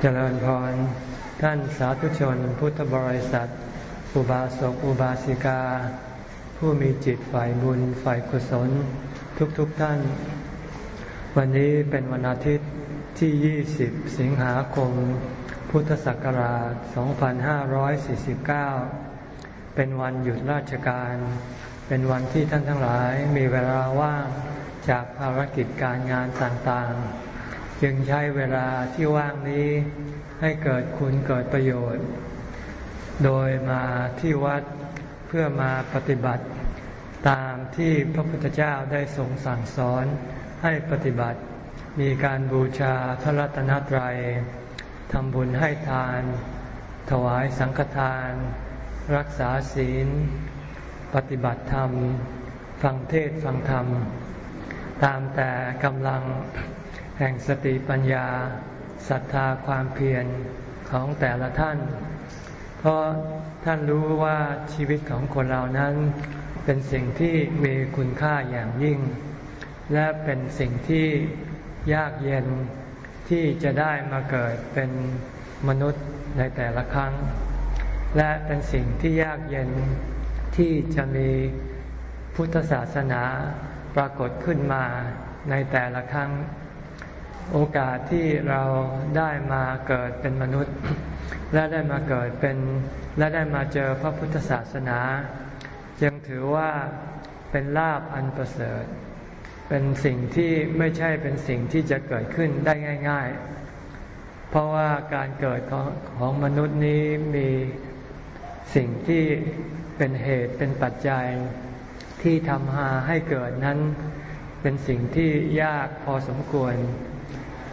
เจริญพร ท่านสาธุชนพุทธบริษัท อุบาสกอุบาสิกา ผู้มีจิตฝ่ายบุญฝ่ายกุศล ทุกๆทท่าน วันนี้เป็นวันอาทิตย์ที่ 20 สิงหาคม พุทธศักราช 2549 เป็นวันหยุดราชการ เป็นวันที่ท่านทั้งหลายมีเวลาว่างจากภารกิจการงานต่างๆ จึงใช้เวลาที่ว่างนี้ให้เกิดคุณเกิดประโยชน์ โดยมาที่วัดเพื่อมาปฏิบัติ ตามที่พระพุทธเจ้าได้ทรงสั่งสอนให้ปฏิบัติ มีการบูชาพระรัตนตรัยทำบุญให้ทาน ถวายสังฆทาน รักษาศีล ปฏิบัติธรรม ฟังเทศฟังธรรม ตามแต่กำลัง แห่งสติปัญญาศรัทธาความเพียรของแต่ละท่าน เพราะท่านรู้ว่าชีวิตของคนเรานั้น เป็นสิ่งที่มีคุณค่าอย่างยิ่ง และเป็นสิ่งที่ยากเย็นที่จะได้มาเกิดเป็นมนุษย์ในแต่ละครั้ง และเป็นสิ่งที่ยากเย็นที่จะมีพุทธศาสนาปรากฏขึ้นมาในแต่ละครั้ง โอกาสที่เราได้มาเกิดเป็นมนุษย์ และได้มาเกิดเป็น และได้มาเจอพระพุทธศาสนาจึงถือว่าเป็นลาภอันประเสริฐ เป็นสิ่งที่ไม่ใช่เป็นสิ่งที่จะเกิดขึ้นได้ง่าย ๆ เพราะว่าการเกิดของของมนุษย์นี้มีสิ่งที่เป็นเหตุเป็นปัจจัยที่ทำหาให้เกิดนั้น เป็นสิ่งที่ยากพอสมควร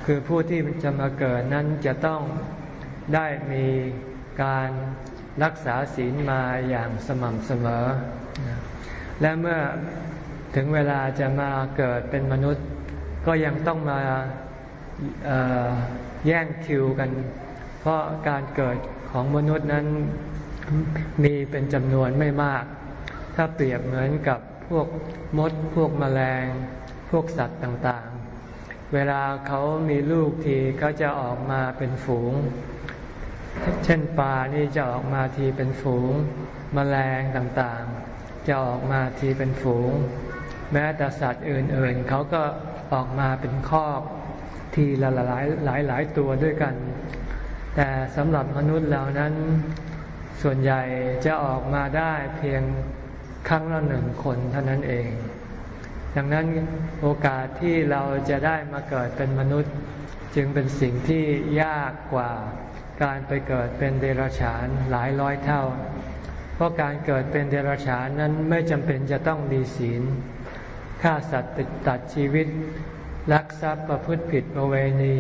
คือผู้ที่จะมาเกิดนั้นจะต้องได้มีการรักษาศีลมาอย่างสม่ำเสมอ และเมื่อถึงเวลาจะมาเกิดเป็นมนุษย์ ก็ยังต้องมาแย่งคิวกัน เพราะการเกิดของมนุษย์นั้นมีเป็นจำนวนไม่มาก ถ้าเปรียบเหมือนกับพวกมด พวกมแมลง พวกสัตว์ต่าง เวลาเขามีลูกทีเขาจะออกมาเป็นฝูง เช่นปลานี่จะออกมาทีเป็นฝูงมแมลงต่างๆ จะออกมาทีเป็นฝูง แม้แต่สัตว์อื่นๆ เขาก็ออกมาเป็นคอกทีละหลายหลายหลายตัวด้วยกัน แต่สำหรับมนุษย์เหล่านั้น ส่วนใหญ่จะออกมาได้เพียงครั้งละหนึ่งคนเท่านั้นเอง ดังนั้นโอกาสที่เราจะได้มาเกิดเป็นมนุษย์ จึงเป็นสิ่งที่ยากกว่าการไปเกิดเป็นเดรัจฉานหลายร้อยเท่า เพราะการเกิดเป็นเดรัจฉานนั้นไม่จำเป็นจะต้องมีศีลฆ่าสัตว์ติดตัดชีวิตลักทรัพย์ประพฤติผิดประเวณี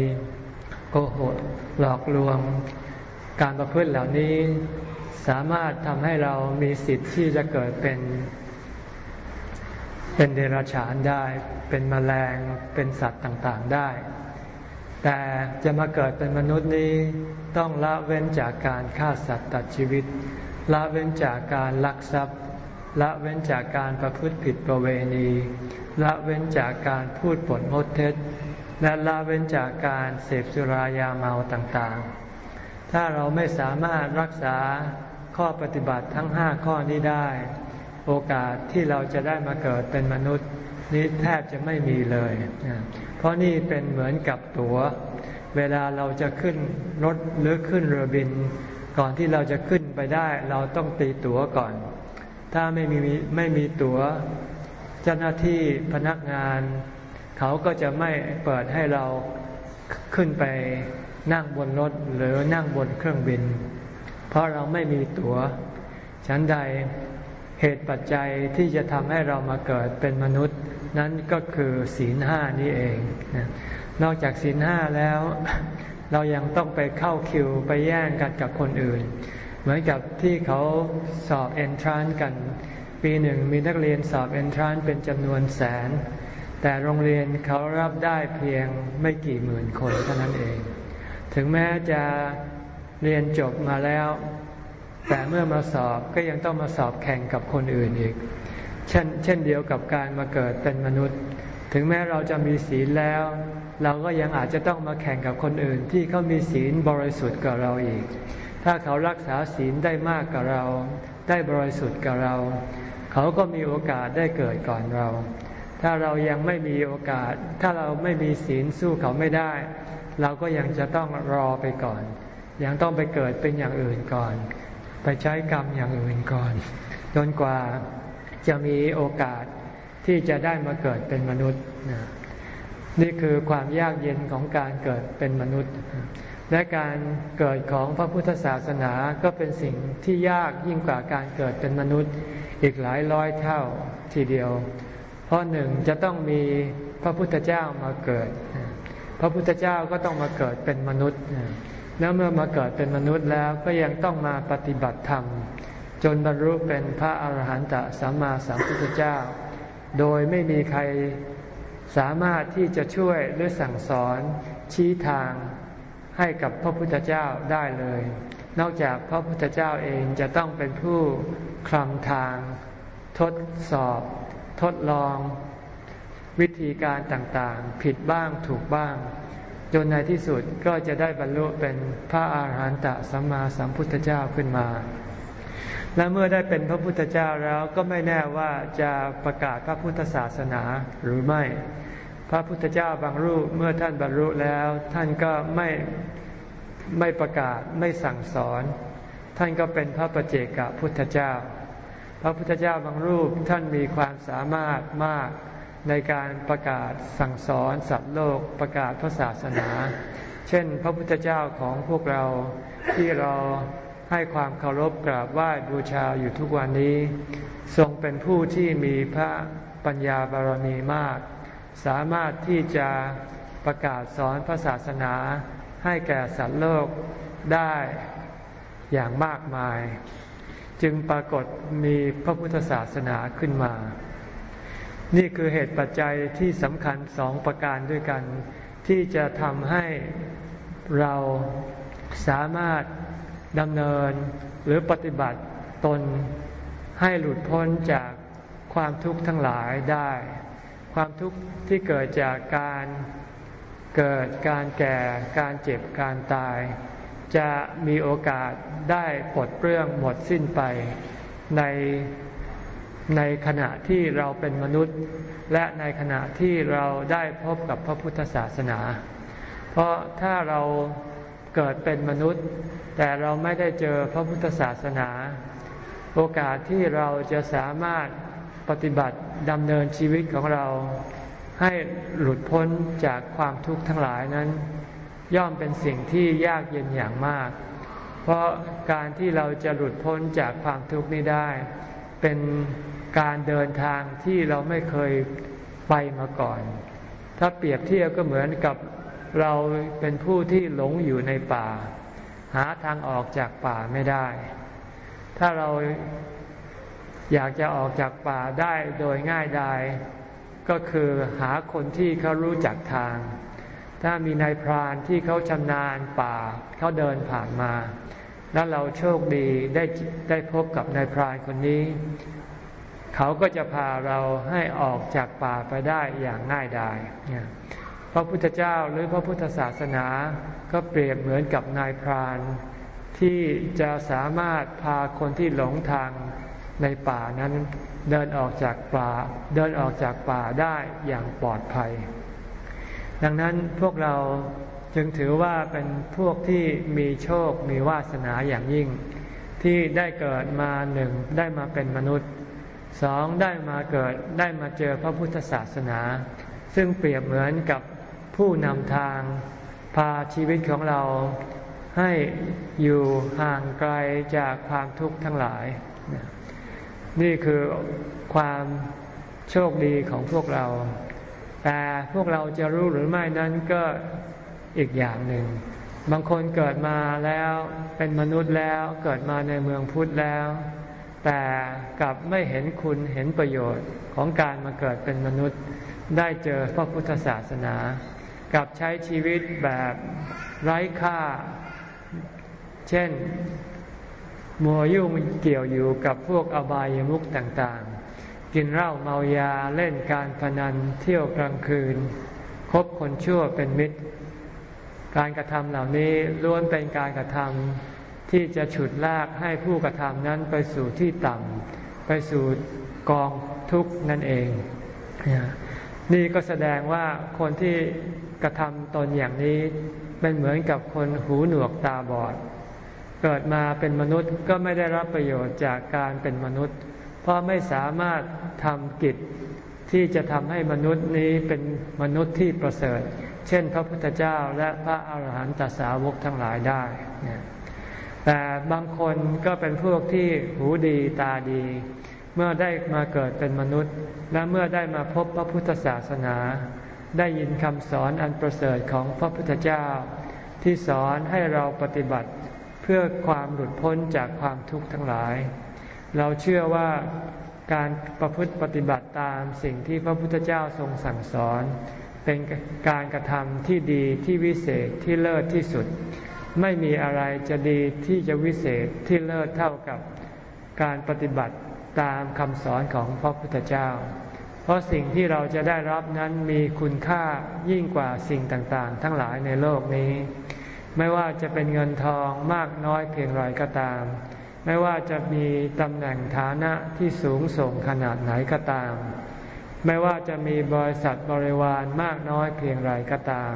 โกหกหลอกลวง การประพฤติเหล่านี้สามารถทำให้เรามีสิทธิ์ที่จะเกิดเป็น เป็นเดรัจฉานได้ เป็นมแมลง เป็นสัตว์ต่างๆได้ แต่จะมาเกิดเป็นมนุษย์นี้ต้องละเว้นจากการฆ่าสัตว์ตัดชีวิต ละเว้นจากการลักทรัพย์ ละเว้นจากการประพฤติผิดประเวณี ละเว้นจากการพูดปดมดเท็จ และละเว้นจากการเสพสุรายาเมาต่างๆ ถ้าเราไม่สามารถรักษาข้อปฏิบัติทั้งห้าข้อนี้ได้ โอกาสที่เราจะได้มาเกิดเป็นมนุษย์นี้แทบจะไม่มีเลย เพราะนี่เป็นเหมือนกับตัว๋ว เวลาเราจะขึ้นรถหรือขึ้นเรือบิน ก่อนที่เราจะขึ้นไปได้ เราต้องตีตั๋วก่อน ถ้าไม่มีไม่มีตัว๋ว เจ้าหน้าที่พนักงาน เขาก็จะไม่เปิดให้เราขึ้นไปนั่งบนรถหรือนั่งบนเครื่องบิน เพราะเราไม่มีตัว๋ว ฉันใด เหตุปัจจัยที่จะทำให้เรามาเกิดเป็นมนุษย์ นั้นก็คือศีลห้านี้เอง นอกจากศีลห้าแล้ว เรายังต้องไปเข้าคิวไปแย่งกันกับคนอื่น เหมือนกับที่เขาสอบเอนทรานกัน ปีหนึ่งมีนักเรียนสอบเอนทรานเป็นจำนวนแสน แต่โรงเรียนเขารับได้เพียงไม่กี่หมื่นคนเท่านั้นเอง ถึงแม้จะเรียนจบมาแล้ว แต่เมื่อมาสอบก็ยังต้องมาสอบแข่งกับคนอื่นอีก เช่นเช่นเดียวกับการมาเกิดเป็นมนุษย์ ถึงแม้เราจะมีศีลแล้ว เราก็ยังอาจจะต้องมาแข่งกับคนอื่น ที่เขามีศีลบริสุทธิ์กว่าเราอีก ถ้าเขารักษาศีลได้มากกว่าเรา ได้บริสุทธิ์กว่าเรา เขาก็มีโอกาสได้เกิดก่อนเรา ถ้าเรายังไม่มีโอกาส ถ้าเราไม่มีศีลสู้เขาไม่ได้ เราก็ยังจะต้องรอไปก่อน ยังต้องไปเกิดเป็นอย่างอื่นก่อน ไปใช้กรรมอย่างอื่นก่อนจนกว่าจะมีโอกาสที่จะได้มาเกิดเป็นมนุษย์ นี่คือความยากเย็นของการเกิดเป็นมนุษย์ และการเกิดของพระพุทธศาสนาก็เป็นสิ่งที่ยากยิ่งกว่าการเกิดเป็นมนุษย์ อีกหลายร้อยเท่าทีเดียว เพราะหนึ่งจะต้องมีพระพุทธเจ้ามาเกิด พระพุทธเจ้าก็ต้องมาเกิดเป็นมนุษย์ แล้วเมื่อมาเกิดเป็นมนุษย์แล้วก็ยังต้องมาปฏิบัติธรรม จนบรรลุเป็นพระอาหารหันตสัมมาสัมพุทธเจ้า โดยไม่มีใครสามารถที่จะช่วยหรือสั่งสอนชี้ทางให้กับพระพุทธเจ้าได้เลย นอกจากพระพุทธเจ้าเองจะต้องเป็นผู้คลำทาง ทดสอบ ทดลอง วิธีการต่างๆ ผิดบ้างถูกบ้าง จนในที่สุดก็จะได้บรรลุเป็นพระอาหารหันตสัมมาสัมพุทธเจ้าขึ้นมา และเมื่อได้เป็นพระพุทธเจ้าแล้วก็ไม่แน่ว่าจะประกาศพระพุทธศาสนาหรือไม่ พระพุทธเจ้าบางรูปเมื่อท่านบรรลุแล้ว ท่านก็ไม่ไม่ประกาศไม่สั่งสอน ท่านก็เป็นพระประเจกพุทธเจ้า พระพุทธเจ้าบางรูปท่านมีความสามารถมาก ในการประกาศสั่งสอนสัตว์โลกประกาศพระศาสนา เช่น พระพุทธเจ้าของพวกเราที่เราให้ความเคารพกราบไหว้บูชาอยู่ทุกวันนี้ ทรงเป็นผู้ที่มีพระปัญญาบารมีมาก สามารถที่จะประกาศสอนพระศาสนา ให้แก่สัตว์โลกได้อย่างมากมาย จึงปรากฏมีพระพุทธศาสนาขึ้นมา นี่คือเหตุปัจจัยที่สำคัญสองประการด้วยกัน ที่จะทำให้เราสามารถดำเนินหรือปฏิบัติตนให้หลุดพ้นจากความทุกข์ทั้งหลายได้ ความทุกข์ที่เกิดจากการเกิดการแก่การเจ็บการตาย จะมีโอกาสได้ปลดเปลื้องหมดสิ้นไปใน ในขณะที่เราเป็นมนุษย์ และในขณะที่เราได้พบกับพระพุทธศาสนา เพราะถ้าเราเกิดเป็นมนุษย์ แต่เราไม่ได้เจอพระพุทธศาสนา โอกาสที่เราจะสามารถปฏิบัติดำเนินชีวิตของเราให้หลุดพ้นจากความทุกข์ทั้งหลายนั้น ย่อมเป็นสิ่งที่ยากเย็นอย่างมาก เพราะการที่เราจะหลุดพ้นจากความทุกข์นี้ได้ เป็นการเดินทางที่เราไม่เคยไปมาก่อน ถ้าเปรียบเทียบก็เหมือนกับเราเป็นผู้ที่หลงอยู่ในป่า หาทางออกจากป่าไม่ได้ ถ้าเราอยากจะออกจากป่าได้โดยง่ายดายก็คือหาคนที่เขารู้จักทาง ถ้ามีนายพรานที่เขาชำนาญป่าเขาเดินผ่านมา แล้วเราโชคดีได้ได้พบกับนายพรานคนนี้ เขาก็จะพาเราให้ออกจากป่าไปได้อย่างง่ายดายพระพุทธเจ้าหรือพระพุทธศาสนาก็เปรียบเหมือนกับนายพราน ที่จะสามารถพาคนที่หลงทางในป่านั้นเดินออกจากป่าเดินออกจากป่าได้อย่างปลอดภัย ดังนั้นพวกเรา จึงถือว่าเป็นพวกที่มีโชคมีวาสนาอย่างยิ่ง ที่ได้เกิดมาหนึ่งได้มาเป็นมนุษย์สองได้มาเกิดได้มาเจอพระพุทธศาสนา ซึ่งเปรียบเหมือนกับผู้นำทาง พาชีวิตของเราให้อยู่ห่างไกลจากความทุกข์ทั้งหลาย นี่คือความโชคดีของพวกเรา แต่พวกเราจะรู้หรือไม่นั้นก็ อีกอย่างหนึ่ง บางคนเกิดมาแล้วเป็นมนุษย์แล้วเกิดมาในเมืองพุทธแล้ว แต่กลับไม่เห็นคุณเห็นประโยชน์ของการมาเกิดเป็นมนุษย์ ได้เจอพระพุทธศาสนากับใช้ชีวิตแบบไร้ค่า เช่นมัวยุ่งเกี่ยวอยู่กับพวกอบายมุขต่างๆ กินเหล้าเมายาเล่นการพนันเที่ยวกลางคืน คบคนชั่วเป็นมิตร การกระทำเหล่านี้ล้วนเป็นการกระทำที่จะฉุดลากให้ผู้กระทำนั้นไปสู่ที่ต่ำไปสู่กองทุกข์นั่นเอง นี่ก็แสดงว่าคนที่กระทำตนอย่างนี้เป็นเหมือนกับคนหูหนวกตาบอด เกิดมาเป็นมนุษย์ก็ไม่ได้รับประโยชน์จากการเป็นมนุษย์ เพราะไม่สามารถทำกิจที่จะทำให้มนุษย์นี้เป็นมนุษย์ที่ประเสริฐ เช่นพระพุทธเจ้าและพระอาหารหันตสาวกทั้งหลายได้ แต่บางคนก็เป็นพวกที่หูดีตาดี เมื่อได้มาเกิดเป็นมนุษย์ และเมื่อได้มาพบพระพุทธศาสนา ได้ยินคำสอนอันประเสริฐของพระพุทธเจ้า ที่สอนให้เราปฏิบัติเพื่อความหลุดพ้นจากความทุกข์ทั้งหลาย เราเชื่อว่าการประพฤติปฏิบัติตามสิ่งที่พระพุทธเจ้าทรงสั่งสอน เป็นการกระทำที่ดีที่วิเศษที่เลิศที่สุด ไม่มีอะไรจะดีที่จะวิเศษที่เลิศเท่ากับการปฏิบัติตามคำสอนของพระพุทธเจ้า เพราะสิ่งที่เราจะได้รับนั้นมีคุณค่ายิ่งกว่าสิ่งต่างๆ ทั้งหลายในโลกนี้ ไม่ว่าจะเป็นเงินทองมากน้อยเพียงไรก็ตาม ไม่ว่าจะมีตำแหน่งฐานะที่สูงส่งขนาดไหนก็ตาม ไม่ว่าจะมีบริษัทบริวารมากน้อยเพียงไรก็ตาม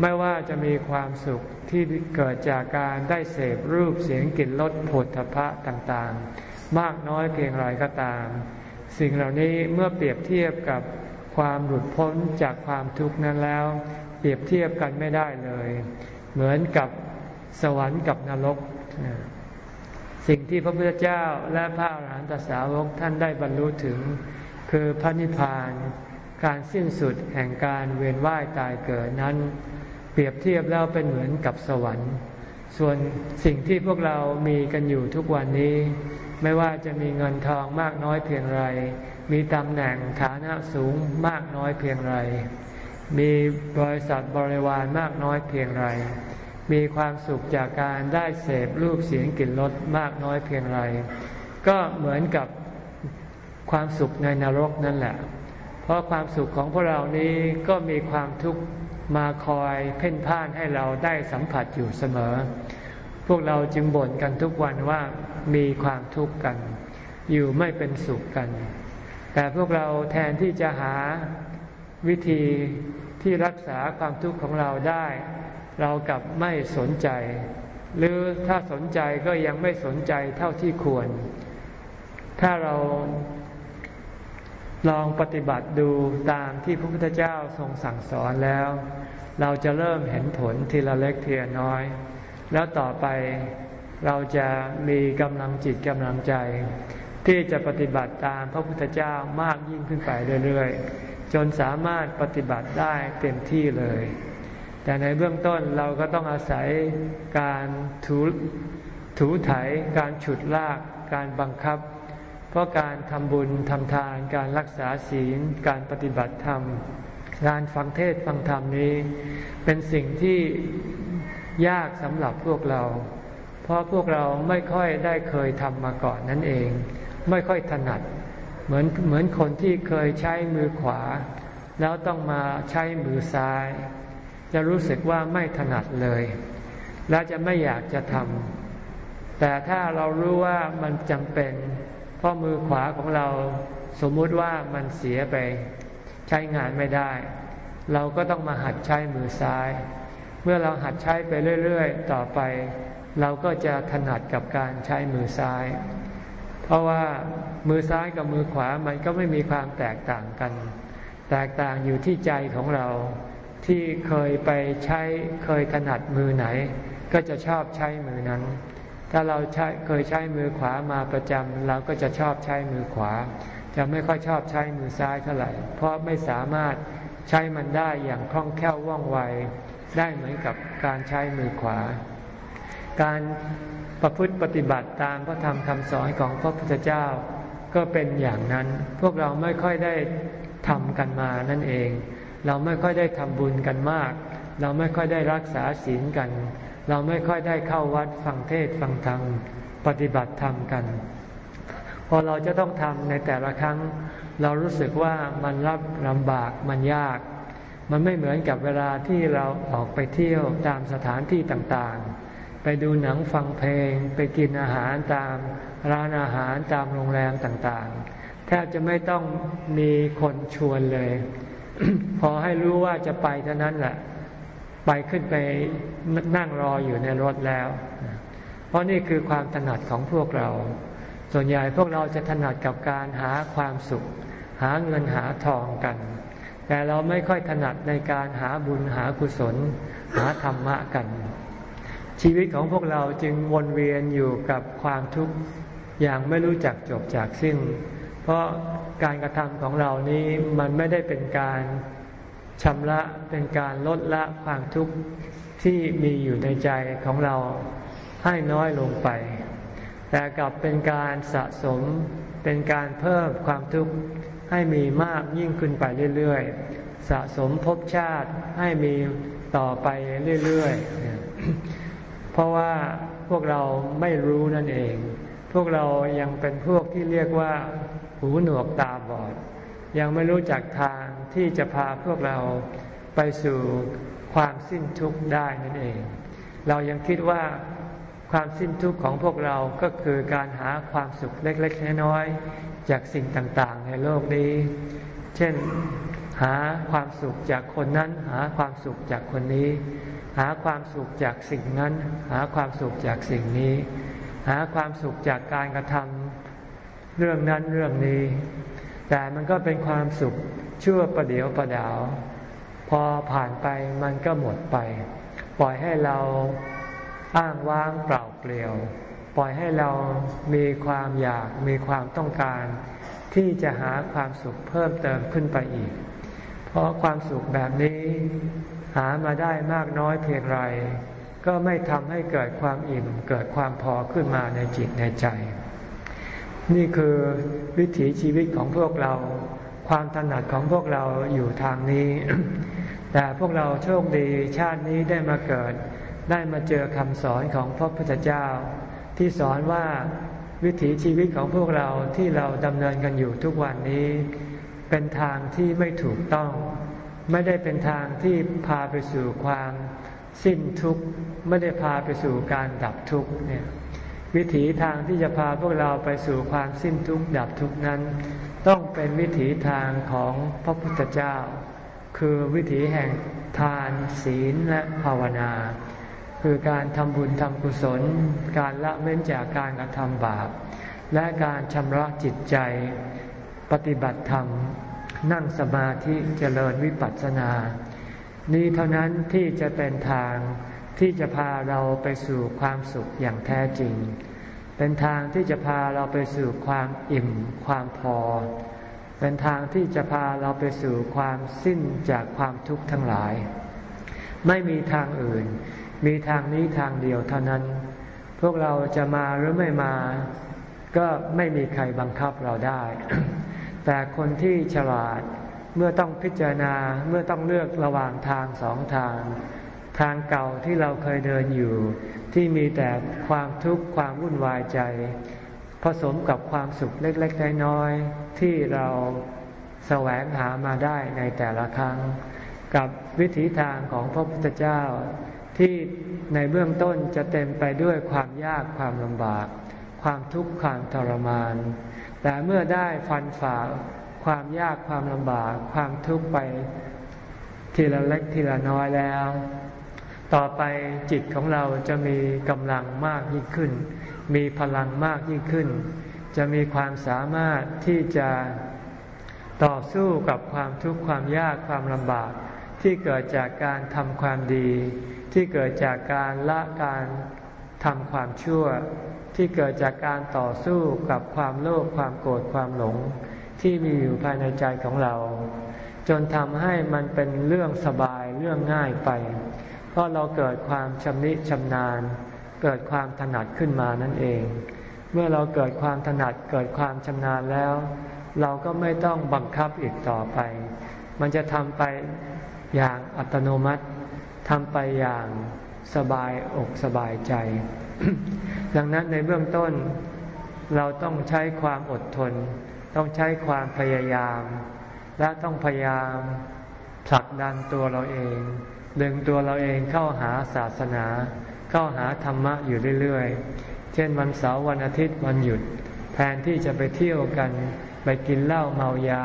ไม่ว่าจะมีความสุขที่เกิดจากการได้เสพรูปเสียงกลิ่นรสผลทพะต่างๆ มากน้อยเพียงไรก็ตาม สิ่งเหล่านี้เมื่อเปรียบเทียบกับความหลุดพ้นจากความทุกข์นั้นแล้ว เปรียบเทียบกันไม่ได้เลย เหมือนกับสวรรค์กับนรก สิ่งที่พระพุทธเจ้าและพระอรหันตสาวกท่านได้บรรลุถึง คือพระนิพพาน การสิ้นสุดแห่งการเวียนว่ายตายเกิดนั้น เปรียบเทียบแล้วเป็นเหมือนกับสวรรค์ ส่วนสิ่งที่พวกเรามีกันอยู่ทุกวันนี้ ไม่ว่าจะมีเงินทองมากน้อยเพียงไร มีตำแหน่งฐานะสูงมากน้อยเพียงไร มีบริษัทบริวารมากน้อยเพียงไรมีความสุขจากการได้เสพรูปเสียงกลิ่นรสมากน้อยเพียงไร ก็เหมือนกับ ความสุขในนรกนั่นแหละ เพราะความสุขของพวกเรานี้ก็มีความทุกข์มาคอยเพ่นพ่านให้เราได้สัมผัสอยู่เสมอ พวกเราจึงบ่นกันทุกวันว่ามีความทุกข์กัน อยู่ไม่เป็นสุขกัน แต่พวกเราแทนที่จะหาวิธีที่รักษาความทุกข์ของเราได้ เรากลับไม่สนใจ หรือถ้าสนใจก็ยังไม่สนใจเท่าที่ควร ถ้าเรา ลองปฏิบัติดูตามที่พระพุทธเจ้าทรงสั่งสอนแล้ว เราจะเริ่มเห็นผลทีละเล็กทีละน้อย แล้วต่อไปเราจะมีกำลังจิตกำลังใจ ที่จะปฏิบัติตามพระพุทธเจ้ามากยิ่งขึ้นไปเรื่อยๆ จนสามารถปฏิบัติได้เต็มที่เลย แต่ในเบื้องต้นเราก็ต้องอาศัยการถูถูไถ การฉุดลาก การบังคับ เพราะการทำบุญทำทานการรักษาศีล การปฏิบัติธรรม การฟังเทศฟังธรรมนี้ เป็นสิ่งที่ยากสำหรับพวกเรา เพราะพวกเราไม่ค่อยได้เคยทำมาก่อนนั่นเอง ไม่ค่อยถนัด เหมือนเหมือนคนที่เคยใช้มือขวา แล้วต้องมาใช้มือซ้าย จะรู้สึกว่าไม่ถนัดเลย และจะไม่อยากจะทำแต่ถ้าเรารู้ว่ามันจำเป็น ราะมือขวาของเราสมมุติว่ามันเสียไป ใช้งานไม่ได้ เราก็ต้องมาหัดใช้มือซ้าย เมื่อเราหัดใช้ไปเรื่อย ๆ ต่อไป เราก็จะถนัดกับการใช้มือซ้าย เพราะว่ามือซ้ายกับมือขวามันก็ไม่มีความแตกต่างกัน แตกต่างอยู่ที่ใจของเรา ที่เคยไปใช้เคยถนัดมือไหน ก็จะชอบใช้มือนั้น ถ้าเราใช้เคยใช้มือขวามาประจำเราก็จะชอบใช้มือขวา จะไม่ค่อยชอบใช้มือซ้ายเท่าไหร่ เพราะไม่สามารถใช้มันได้อย่างคล่องแคล่วว่องไว ได้เหมือนกับการใช้มือขวา การประพฤติปฏิบัติตามพระธรรมคำสอนของพระพุทธเจ้า ก็เป็นอย่างนั้น พวกเราไม่ค่อยได้ทำกันมานั่นเอง เราไม่ค่อยได้ทำบุญกันมาก เราไม่ค่อยได้รักษาศีลกัน เราไม่ค่อยได้เข้าวัดฟังเทศฟังธรรมปฏิบัติธรรมกัน พอเราจะต้องทำในแต่ละครั้ง เรารู้สึกว่ามันรับลำบากมันยาก มันไม่เหมือนกับเวลาที่เราออกไปเที่ยวตามสถานที่ต่างๆ ไปดูหนังฟังเพลง ไปกินอาหารตามร้านอาหารตามโรงแรมต่างๆ แทบจะไม่ต้องมีคนชวนเลย พอให้รู้ว่าจะไปเท่านั้นแหละ ไปขึ้นไปนั่งรออยู่ในรถแล้ว เพราะนี่คือความถนัดของพวกเรา ส่วนใหญ่พวกเราจะถนัดกับการหาความสุข หาเงินหาทองกัน แต่เราไม่ค่อยถนัดในการหาบุญหากุศล หาธรรมะกัน ชีวิตของพวกเราจึงวนเวียนอยู่กับความทุกข์อย่างไม่รู้จักจบจากสิ้น เพราะการกระทำของเรานี้มันไม่ได้เป็นการ ชำระเป็นการลดละความทุกข์ที่มีอยู่ในใจของเราให้น้อยลงไป แต่กลับเป็นการสะสมเป็นการเพิ่มความทุกข์ให้มีมากยิ่งขึ้นไปเรื่อยๆ สะสมภพชาติให้มีต่อไปเรื่อยๆ เพราะว่าพวกเราไม่รู้นั่นเอง พวกเรายังเป็นพวกที่เรียกว่า หูหนวกตาบอด ยังไม่รู้จักทาง ที่จะพาพวกเราไปสู่ความสิ้นทุกข์ได้นั่นเอง เรายังคิดว่าความสิ้นทุกข์ของพวกเราก็คือการหาความสุขเล็กๆน้อยๆจากสิ่งต่างๆ ในโลกนี้ เช่นหาความสุขจากคนนั้น หาความสุขจากคนนี้ หาความสุขจากสิ่งนั้น หาความสุขจากสิ่งนี้ หาความสุขจากการกระทำเรื่องนั้นเรื่องนี้ แต่มันก็เป็นความสุข ชั่วประเดียวประดาว พอผ่านไปมันก็หมดไป ปล่อยให้เราอ้างว้างเปล่าเปลี่ยว ปล่อยให้เรามีความอยากมีความต้องการ ที่จะหาความสุขเพิ่มเติมขึ้นไปอีก เพราะความสุขแบบนี้ หามาได้มากน้อยเพียงไร ก็ไม่ทำให้เกิดความอิ่มเกิดความพอขึ้นมาในจิตในใจ นี่คือวิถีชีวิตของพวกเรา ความถนัดของพวกเราอยู่ทางนี้ แต่พวกเราโชคดีชาตินี้ได้มาเกิด ได้มาเจอคำสอนของพระพุทธเจ้า ที่สอนว่าวิถีชีวิตของพวกเราที่เราดำเนินกันอยู่ทุกวันนี้ เป็นทางที่ไม่ถูกต้อง ไม่ได้เป็นทางที่พาไปสู่ความสิ้นทุกข์ไม่ได้พาไปสู่การดับทุกข์เนี่ยวิถีทางที่จะพาพวกเราไปสู่ความสิ้นทุกข์ดับทุกข์นั้น ต้องเป็นวิถีทางของพระพุทธเจ้า คือวิถีแห่งทานศีลและภาวนา คือการทำบุญทำกุศล การละเว้นจากการกระทำบาป และการชำระจิตใจ ปฏิบัติธรรม นั่งสมาธิเจริญวิปัสสนา นี้เท่านั้นที่จะเป็นทางที่จะพาเราไปสู่ความสุขอย่างแท้จริง เป็นทางที่จะพาเราไปสู่ความอิ่มความพอ เป็นทางที่จะพาเราไปสู่ความสิ้นจากความทุกข์ทั้งหลาย ไม่มีทางอื่น มีทางนี้ทางเดียวเท่านั้น พวกเราจะมาหรือไม่มา ก็ไม่มีใครบังคับเราได้ แต่คนที่ฉลาดเมื่อต้องพิจารณาเมื่อต้องเลือกระหว่างทางสองทาง ทางเก่าที่เราเคยเดินอยู่ ที่มีแต่ความทุกข์ความวุ่นวายใจ ผสมกับความสุขเล็กๆน้อยๆที่เราแสวงหามาได้ในแต่ละครั้ง กับวิถีทางของพระพุทธเจ้า ที่ในเบื้องต้นจะเต็มไปด้วยความยากความลำบาก ความทุกข์ความทรมาน แต่เมื่อได้ฟันฝ่าความยากความลำบาก ความทุกข์ไปทีละเล็กทีละน้อยแล้ว ต่อไปจิตของเราจะมีกำลังมากยิ่งขึ้น มีพลังมากยิ่งขึ้น จะมีความสามารถที่จะต่อสู้กับความทุกข์ความยากความลำบาก ที่เกิดจากการทำความดี ที่เกิดจากการละการทำความชั่ว ที่เกิดจากการต่อสู้กับความโลภความโกรธความหลง ที่มีอยู่ภายในใจของเรา จนทำให้มันเป็นเรื่องสบายเรื่องง่ายไป เพราะเราเกิดความชำนิชำนาญ เกิดความถนัดขึ้นมานั่นเอง เมื่อเราเกิดความถนัดเกิดความชำนาญแล้ว เราก็ไม่ต้องบังคับอีกต่อไป มันจะทำไปอย่างอัตโนมัติทำไปอย่างสบายอกสบายใจ ดังนั้นในเบื้องต้น เราต้องใช้ความอดทน ต้องใช้ความพยายาม และต้องพยายามผลักดันตัวเราเอง ดึงตัวเราเองเข้าหาศาสนา เข้าหาธรรมะอยู่เรื่อยๆ เช่นวันเสาร์วันอาทิตย์วันหยุด แทนที่จะไปเที่ยวกัน ไปกินเหล้าเมายา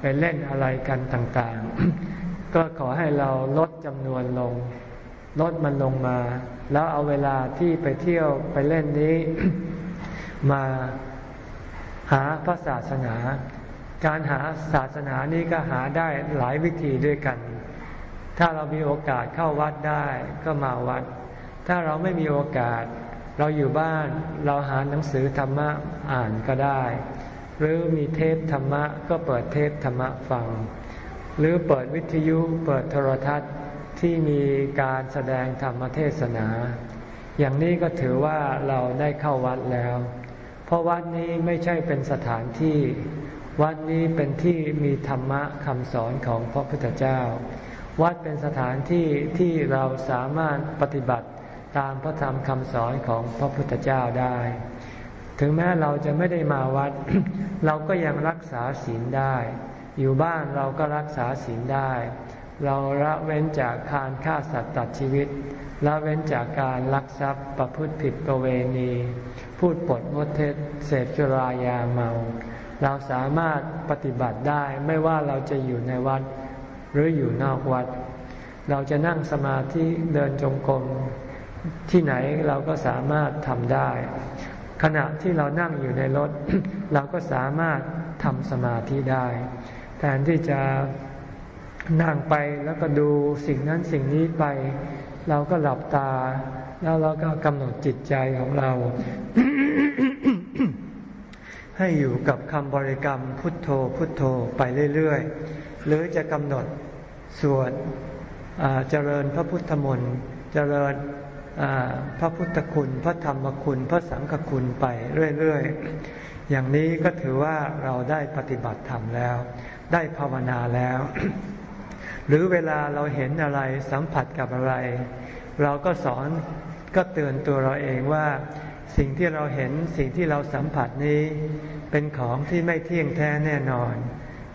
ไปเล่นอะไรกันต่างๆ ก็ขอให้เราลดจำนวนลง ลดมันลงมา แล้วเอาเวลาที่ไปเที่ยวไปเล่นนี้ มาหาพระศาสนา การหาศาสนานี้ก็หาได้หลายวิธีด้วยกัน ถ้าเรามีโอกาสเข้าวัดได้ก็มาวัด ถ้าเราไม่มีโอกาส เราอยู่บ้านเราหาหนังสือธรรมะอ่านก็ได้ หรือมีเทปธรรมะก็เปิดเทปธรรมะฟัง หรือเปิดวิทยุเปิดโทรทัศน์ที่มีการแสดงธรรมเทศนา อย่างนี้ก็ถือว่าเราได้เข้าวัดแล้ว เพราะวัดนี้ไม่ใช่เป็นสถานที่ วัดนี้เป็นที่มีธรรมะคำสอนของพระพุทธเจ้า วัดเป็นสถานที่ที่เราสามารถปฏิบัติตามพระธรรมคำสอนของพระพุทธเจ้าได้ ถึงแม้เราจะไม่ได้มาวัด เราก็ยังรักษาศีลได้ อยู่บ้านเราก็รักษาศีลได้ เราละเว้นจากการฆ่าสัตว์ตัดชีวิตละเว้นจากการลักทรัพย์ประพฤติผิดประเวณี พูดปดมดเทศเสพจุรายาเมา เราสามารถปฏิบัติได้ไม่ว่าเราจะอยู่ในวัด หรืออยู่นอกวัด เราจะนั่งสมาธิเดินจงกรมที่ไหนเราก็สามารถทำได้ ขณะที่เรานั่งอยู่ในรถ เราก็สามารถทำสมาธิได้ แทนที่จะนั่งไปแล้วก็ดูสิ่งนั้นสิ่งนี้ไป เราก็หลับตา แล้วเราก็กำหนดจิตใจของเรา ให้อยู่กับคำบริกรรมพุทโธพุทโธไปเรื่อย ๆ หรือจะกำหนดสวดเจริญพระพุทธมนต์เจริญพระพุทธคุณ พระธรรมคุณ พระสังฆคุณไปเรื่อยๆ อย่างนี้ก็ถือว่าเราได้ปฏิบัติธรรมแล้ว ได้ภาวนาแล้ว หรือเวลาเราเห็นอะไรสัมผัสกับอะไร เราก็สอนก็เตือนตัวเราเองว่า สิ่งที่เราเห็นสิ่งที่เราสัมผัสนี้ เป็นของที่ไม่เที่ยงแท้แน่นอน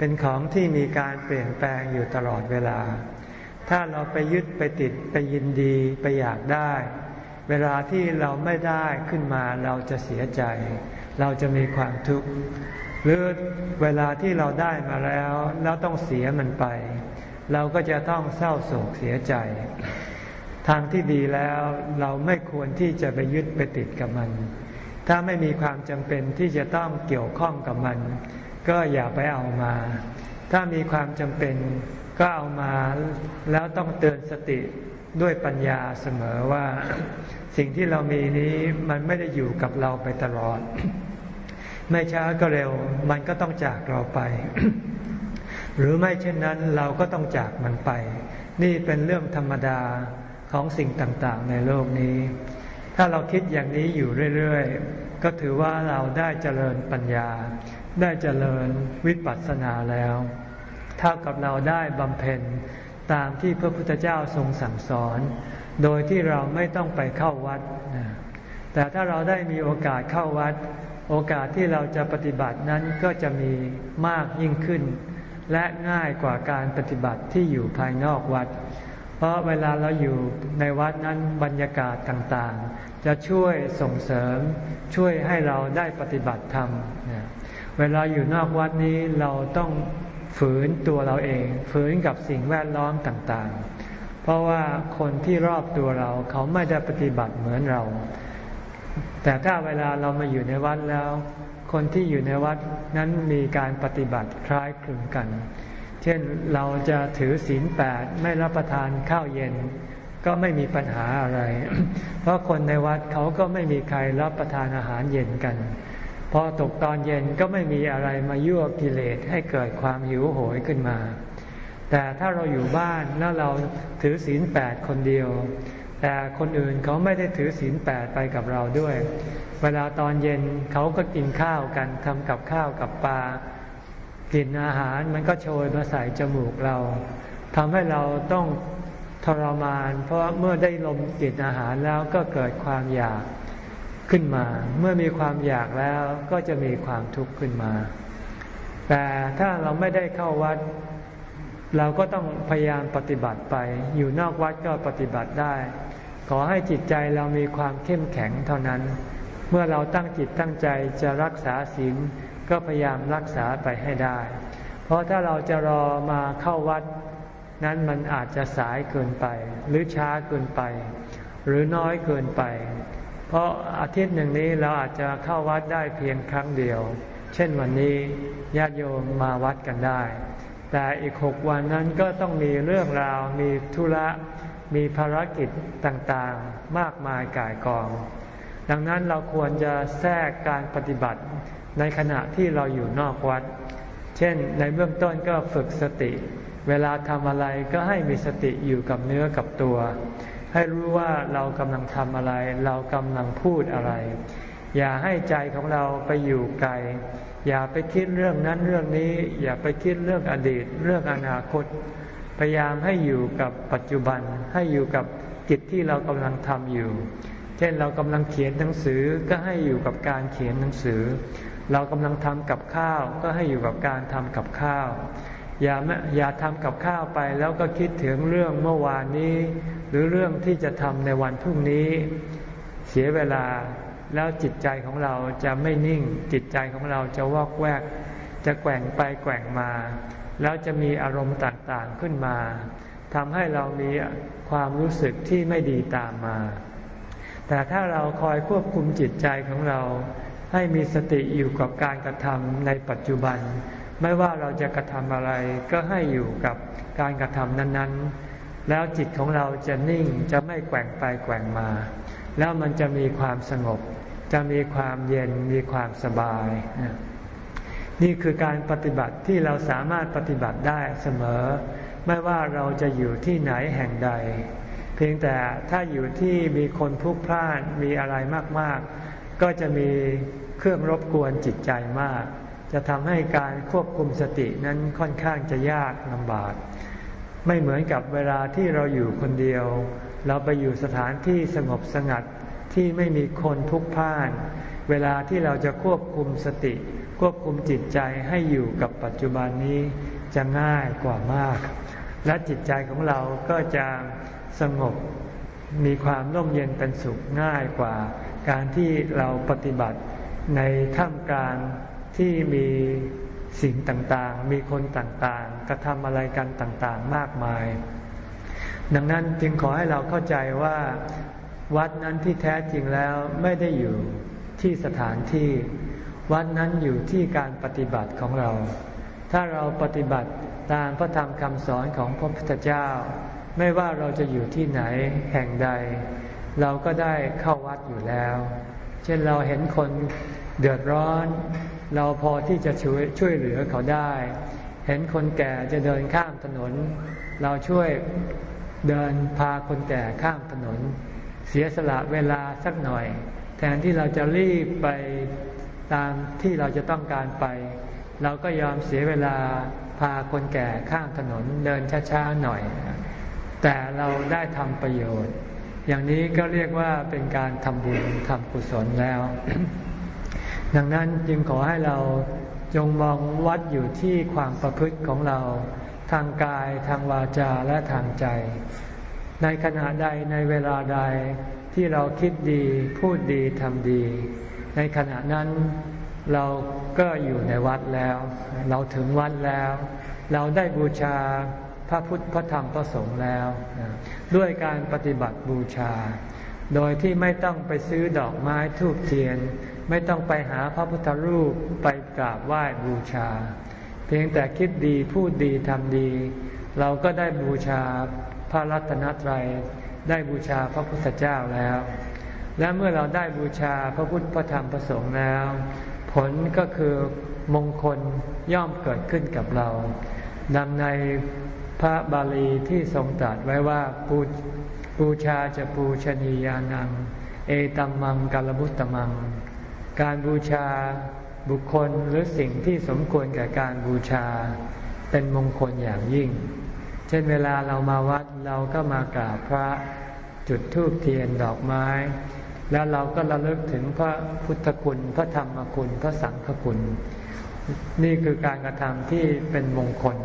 เป็นของที่มีการเปลี่ยนแปลงอยู่ตลอดเวลา ถ้าเราไปยึดไปติดไปยินดีไปอยากได้ เวลาที่เราไม่ได้ขึ้นมาเราจะเสียใจ เราจะมีความทุกข์หรือเวลาที่เราได้มาแล้วแล้วต้องเสียมันไป เราก็จะต้องเศร้าโศกเสียใจ ทางที่ดีแล้วเราไม่ควรที่จะไปยึดไปติดกับมัน ถ้าไม่มีความจำเป็นที่จะต้องเกี่ยวข้องกับมัน ก็อย่าไปเอามา ถ้ามีความจำเป็นก็เอามาแล้วต้องเตือนสติด้วยปัญญาเสมอว่า สิ่งที่เรามีนี้มันไม่ได้อยู่กับเราไปตลอด ไม่ช้าก็เร็ว มันก็ต้องจากเราไป หรือไม่เช่นนั้นเราก็ต้องจากมันไป นี่เป็นเรื่องธรรมดาของสิ่งต่างๆ ในโลกนี้ ถ้าเราคิดอย่างนี้อยู่เรื่อยๆ ก็ถือว่าเราได้เจริญปัญญา ได้เจริญวิปัสสนาแล้วเท่ากับเราได้บำเพ็ญตามที่พระพุทธเจ้าทรงสั่งสอน โดยที่เราไม่ต้องไปเข้าวัด แต่ถ้าเราได้มีโอกาสเข้าวัด โอกาสที่เราจะปฏิบัตินั้นก็จะมีมากยิ่งขึ้น และง่ายกว่าการปฏิบัติที่อยู่ภายนอกวัด เพราะเวลาเราอยู่ในวัดนั้นบรรยากาศต่างๆ จะช่วยส่งเสริมช่วยให้เราได้ปฏิบัติธรรม เวลาอยู่นอกวัดนี้เราต้องฝืนตัวเราเอง ฝืนกับสิ่งแวดล้อมต่างๆ เพราะว่าคนที่รอบตัวเราเขาไม่ได้ปฏิบัติเหมือนเรา แต่ถ้าเวลาเรามาอยู่ในวัดแล้ว คนที่อยู่ในวัดนั้นมีการปฏิบัติคล้ายคลึงกัน เช่นเราจะถือศีลแปดไม่รับประทานข้าวเย็นก็ไม่มีปัญหาอะไร เพราะคนในวัดเขาก็ไม่มีใครรับประทานอาหารเย็นกัน พอตกตอนเย็นก็ไม่มีอะไรมายั่วกิเลสให้เกิดความหิวโหยขึ้นมา แต่ถ้าเราอยู่บ้านแล้วเราถือศีลแปดคนเดียว แต่คนอื่นเขาไม่ได้ถือศีลแปดไปกับเราด้วย เวลาตอนเย็นเขาก็กินข้าวกันทำกับข้าวกับปลากินอาหารมันก็โชยมาใส่จมูกเราทำให้เราต้องทรมาน เพราะเมื่อได้ลมกินอาหารแล้วก็เกิดความอยาก ขึ้นมา เมื่อมีความอยากแล้วก็จะมีความทุกข์ขึ้นมา แต่ถ้าเราไม่ได้เข้าวัด เราก็ต้องพยายามปฏิบัติไป อยู่นอกวัดก็ปฏิบัติได้ ขอให้จิตใจเรามีความเข้มแข็งเท่านั้น เมื่อเราตั้งจิตตั้งใจจะรักษาศีลก็พยายามรักษาไปให้ได้ เพราะถ้าเราจะรอมาเข้าวัด นั้นมันอาจจะสายเกินไป หรือช้าเกินไป หรือน้อยเกินไป เพราะอาทิตย์หนึ่งนี้เราอาจจะเข้าวัดได้เพียงครั้งเดียว เช่นวันนี้ญาติโยมมาวัดกันได้ แต่อีกหกวันนั้นก็ต้องมีเรื่องราว มีธุระ มีภารกิจต่างๆ มากมายก่ายกอง ดังนั้นเราควรจะแทรกการปฏิบัติในขณะที่เราอยู่นอกวัด เช่นในเบื้องต้นก็ฝึกสติ เวลาทำอะไรก็ให้มีสติอยู่กับเนื้อกับตัว ให้รู้ว่าเรากำลังทำอะไร เรากำลังพูดอะไร อย่าให้ใจของเราไปอยู่ไกล อย่าไปคิดเรื่องนั้นเรื่องนี้ อย่าไปคิดเรื่องอดีต เรื่องอนาคต พยายามให้อยู่กับปัจจุบัน ให้อยู่กับกิจที่เรากำลังทำอยู่ เช่นเรากำลังเขียนหนังสือก็ให้อยู่กับการเขียนหนังสือ เรากำลังทำกับข้าว ก็ให้อยู่กับการทำกับข้าว อย่าอย่าทำกับข้าวไปแล้วก็คิดถึงเรื่องเมื่อวานนี้ หรือเรื่องที่จะทำในวันพรุ่งนี้ เสียเวลาแล้วจิตใจของเราจะไม่นิ่ง จิตใจของเราจะวอกแวก จะแกว่งไปแกว่งมา แล้วจะมีอารมณ์ต่างๆขึ้นมาทำให้เรามีความรู้สึกที่ไม่ดีตามมา แต่ถ้าเราคอยควบคุมจิตใจของเรา ให้มีสติอยู่กับการกระทำในปัจจุบัน ไม่ว่าเราจะกระทำอะไรก็ให้อยู่กับการกระทำนั้นๆ แล้วจิตของเราจะนิ่งจะไม่แกว่งไปแกว่งมา แล้วมันจะมีความสงบ จะมีความเย็นมีความสบาย นี่คือการปฏิบัติที่เราสามารถปฏิบัติได้เสมอ ไม่ว่าเราจะอยู่ที่ไหนแห่งใด เพียงแต่ถ้าอยู่ที่มีคนพลุกพล่านมีอะไรมากๆ ก็จะมีเครื่องรบกวนจิตใจมาก จะทำให้การควบคุมสตินั้นค่อนข้างจะยากลำบาก ไม่เหมือนกับเวลาที่เราอยู่คนเดียว เราไปอยู่สถานที่สงบสงัดที่ไม่มีคนทุกพ่าน เวลาที่เราจะควบคุมสติ ควบคุมจิตใจให้อยู่กับปัจจุบันนี้จะง่ายกว่ามาก และจิตใจของเราก็จะสงบมีความร่มเย็นเป็นสุขง่ายกว่า การที่เราปฏิบัติในท่ามกลาง ที่มีสิ่งต่างๆ มีคนต่างๆ กระทำอะไรกันต่างๆ มากมาย ดังนั้นจึงขอให้เราเข้าใจว่าวัดนั้นที่แท้จริงแล้วไม่ได้อยู่ที่สถานที่ วัดนั้นอยู่ที่การปฏิบัติของเรา ถ้าเราปฏิบัติตามพระธรรมคำสอนของพระพุทธเจ้า ไม่ว่าเราจะอยู่ที่ไหนแห่งใด เราก็ได้เข้าวัดอยู่แล้ว เช่นเราเห็นคนเดือดร้อน เราพอที่จะช่วยช่วยเหลือเขาได้ เห็นคนแก่จะเดินข้ามถนน เราช่วยเดินพาคนแก่ข้ามถนน เสียสละเวลาสักหน่อย แทนที่เราจะรีบไปตามที่เราจะต้องการไป เราก็ยอมเสียเวลาพาคนแก่ข้างถนนเดินช้าๆหน่อย แต่เราได้ทำประโยชน์ อย่างนี้ก็เรียกว่าเป็นการทำบุญทำกุศลแล้ว ดังนั้นจึงขอให้เราจงมองวัดอยู่ที่ความประพฤติของเรา ทางกายทางวาจาและทางใจ ในขณะใดในเวลาใดที่เราคิดดีพูดดีทำดี ในขณะนั้นเราก็อยู่ในวัดแล้ว เราถึงวัดแล้ว เราได้บูชาพระพุทธพระธรรมพระสงฆ์แล้ว ด้วยการปฏิบัติบูชา โดยที่ไม่ต้องไปซื้อดอกไม้ทูบเทียนไม่ต้องไปหาพระพุทธรูปไปกราบไหว้บูชา เพียงแต่คิดดีพูดดีทำดี เราก็ได้บูชาพระรัตนตรัยได้บูชาพระพุทธเจ้าแล้ว และเมื่อเราได้บูชาพระพุทธพระธรรมพระสงฆ์แล้ว ผลก็คือมงคลย่อมเกิดขึ้นกับเราดังในพระบาลีที่ทรงตรัสไว้ว่าบูชาจะปูชนียานัง เอตัมมังกาลบุตตมัง การบูชาบุคคลหรือสิ่งที่สมควรแก่การบูชาเป็นมงคลอย่างยิ่ง เช่นเวลาเรามาวัดเราก็มากราบพระจุดธูปเทียนดอกไม้ แล้วเราก็ระลึกถึงพระพุทธคุณ พระธรรมคุณ พระสังฆคุณ นี่คือการกระทำที่เป็นมงคล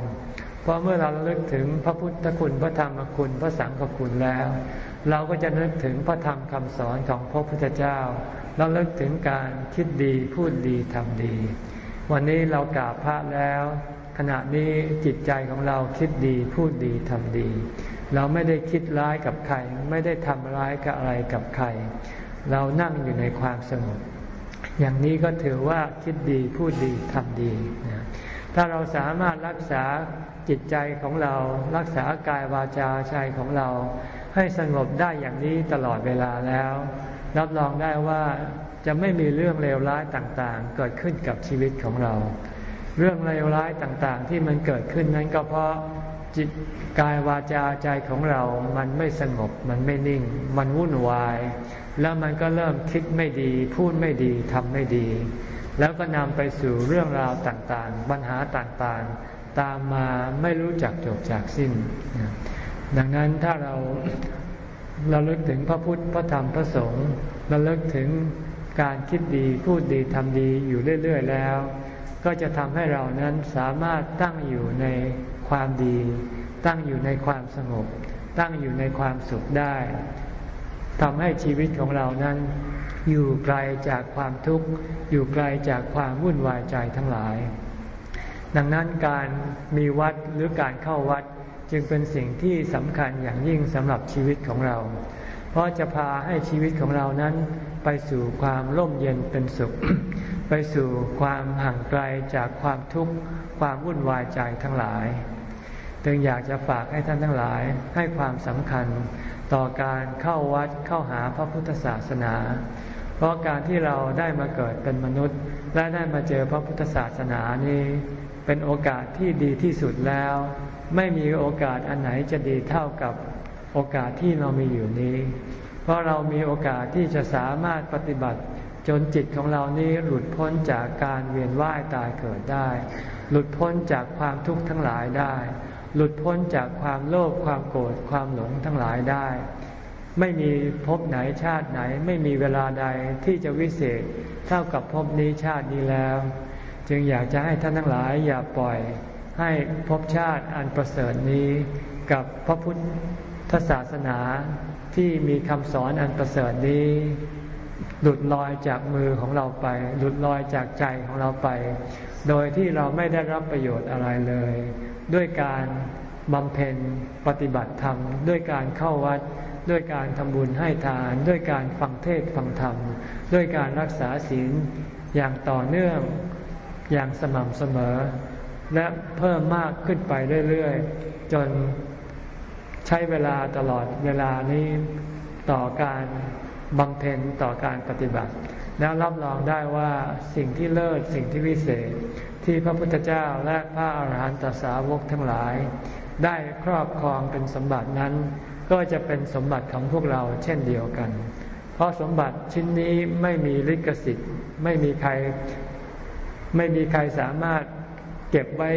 เพราะเมื่อเราเลิกถึงพระพุทธคุณ พระธรรมคุณ พระสังฆคุณแล้ว เราก็จะนึกถึงพระธรรมคำสอนของพระพุทธเจ้า เราเลิกถึงการคิดดีพูดดีทำดี วันนี้เรากราบพระแล้ว ขณะนี้จิตใจของเราคิดดีพูดดีทำดี เราไม่ได้คิดร้ายกับใคร ไม่ได้ทำร้ายกับอะไรกับใคร เรานั่งอยู่ในความสงบอย่างนี้ก็ถือว่าคิดดีพูดดีทำดีนะถ้าเราสามารถรักษาจิตใจของเรา รักษากายวาจาใจของเรา ให้สงบได้อย่างนี้ตลอดเวลาแล้ว รับรองได้ว่าจะไม่มีเรื่องเลวร้ายต่างๆ เกิดขึ้นกับชีวิตของเรา เรื่องเลวร้ายต่างๆ ที่มันเกิดขึ้นนั้นก็เพราะจิตกายวาจาใจของเรา มันไม่สงบ มันไม่นิ่ง มันวุ่นวาย แล้วมันก็เริ่มคิดไม่ดี พูดไม่ดีทำไม่ดี แล้วก็นำไปสู่เรื่องราวต่างๆ ปัญหาต่างๆ ตามมาไม่รู้จักจบจากสิ้น ดังนั้นถ้าเรา ราเลิกถึงพระพุทธพระธรรมพระสงฆ์เราเลิกถึงการคิดดีพูดดีทำดีอยู่เรื่อย ๆ แล้ว ก็จะทำให้เรานั้นสามารถตั้งอยู่ในความดี ตั้งอยู่ในความสงบ ตั้งอยู่ในความสุขได้ทำให้ชีวิตของเรานั้น อยู่ไกลจากความทุกข์อยู่ไกลจากความวุ่นวายใจทั้งหลาย ดังนั้นการมีวัดหรือการเข้าวัด จึงเป็นสิ่งที่สำคัญอย่างยิ่งสำหรับชีวิตของเรา เพราะจะพาให้ชีวิตของเรานั้น ไปสู่ความร่มเย็นเป็นสุข ไปสู่ความห่างไกลจากความทุกข์ความวุ่นวายใจทั้งหลายจึงอยากจะฝากให้ท่านทั้งหลายให้ความสำคัญ ต่อการเข้าวัดเข้าหาพระพุทธศาสนา เพราะการที่เราได้มาเกิดเป็นมนุษย์ และได้มาเจอพระพุทธศาสนานี้ เป็นโอกาสที่ดีที่สุดแล้ว ไม่มีโอกาสอันไหนจะดีเท่ากับโอกาสที่เรามีอยู่นี้ เพราะเรามีโอกาสที่จะสามารถปฏิบัติจนจิตของเรานี้หลุดพ้นจากการเวียนว่ายตายเกิดได้ หลุดพ้นจากความทุกข์ทั้งหลายได้ หลุดพ้นจากความโลภความโกรธความหลงทั้งหลายได้ ไม่มีภพไหนชาติไหน ไม่มีเวลาใดที่จะวิเศษเท่ากับภพนี้ชาตินี้แล้ว จึงอยากจะให้ท่านทั้งหลายอย่าปล่อย ให้ภพชาติอันประเสริฐนี้กับพระพุทธศาสนาที่มีคำสอนอันประเสริฐนี้ หลุดลอยจากมือของเราไป หลุดลอยจากใจของเราไป โดยที่เราไม่ได้รับประโยชน์อะไรเลย ด้วยการบำเพ็ญปฏิบัติธรรม ด้วยการเข้าวัด ด้วยการทำบุญให้ทาน ด้วยการฟังเทศฟังธรรม ด้วยการรักษาศีลอย่างต่อเนื่องอย่างสม่ำเสมอ และเพิ่มมากขึ้นไปเรื่อยๆ จนใช้เวลาตลอดเวลานี้ต่อการบำเพ็ญต่อการปฏิบัติ แล้วรับรองได้ว่าสิ่งที่เลิศสิ่งที่วิเศษ ที่พระพุทธเจ้าและพระอาหารหันตสาวกทั้งหลาย ได้ครอบครองเป็นสมบัตินั้น ก็จะเป็นสมบัติของพวกเราเช่นเดียวกัน เพราะสมบัติชิ้นนี้ไม่มีลิขสิทธิ์ ไม่มีใคร ไม่มีใครสามารถ เก็บไว้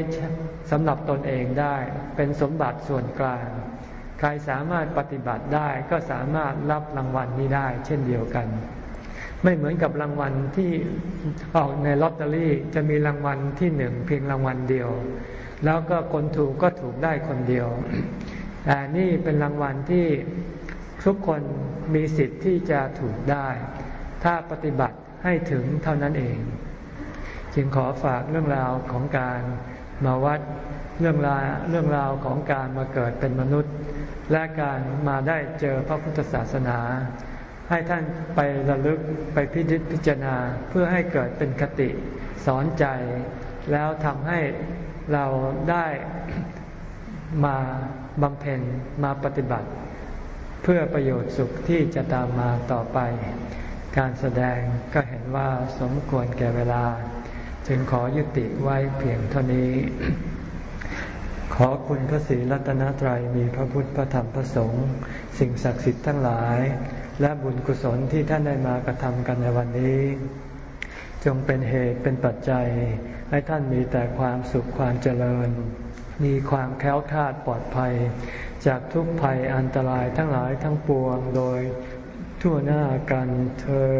สำหรับตนเองได้ เป็นสมบัติส่วนกลาง ใครสามารถปฏิบัติได้ก็สามารถรับรางวัลนี้ได้ เช่นเดียวกัน ไม่เหมือนกับรางวัลที่ออกในลอตเตอรี่จะมีรางวัลที่หนึ่งเพียงรางวัลเดียว แล้วก็คนถูกก็ถูกได้คนเดียวแต่นี่เป็นรางวัลที่ทุกคนมีสิทธิ์ที่จะถูกได้ ถ้าปฏิบัติให้ถึงเท่านั้นเอง จึงขอฝากเรื่องราวของการมาวัดเรื่องราวเรื่องราวของการมาเกิดเป็นมนุษย์ และการมาได้เจอพระพุทธศาสนา ให้ท่านไประลึกไปพิจิตพิจารณาเพื่อให้เกิดเป็นคติสอนใจ แล้วทำให้เราได้มาบำเพ็ญมาปฏิบัติ เพื่อประโยชน์สุขที่จะตามมาต่อไป การแสดงก็เห็นว่าสมควรแก่เวลา จึงขอยุติไว้เพียงเท่านี้ ขอคุณพระศรีรัตนตรัยมีพระพุทธพระธรรมพระสงฆ์สิ่งศักดิ์สิทธิ์ทั้งหลาย และบุญกุศลที่ท่านได้มากระทำกันในวันนี้ จงเป็นเหตุเป็นปัจจัย ให้ท่านมีแต่ความสุขความเจริญ มีความแค้วคาดปลอดภัย จากทุกภัยอันตรายทั้งหลายทั้งปวงโดยทั่วหน้ากันเธอ